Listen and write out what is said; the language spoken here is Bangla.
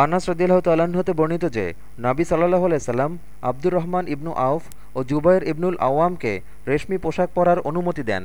আনাস রদিল্লাহ হতে বর্ণিত যে, নাবি সাল্লাহ সাল্লাম আব্দুর রহমান ইবনু আউফ ও জুবাইর ইবনুল আওয়ামকে রেশমি পোশাক পরার অনুমতি দেন।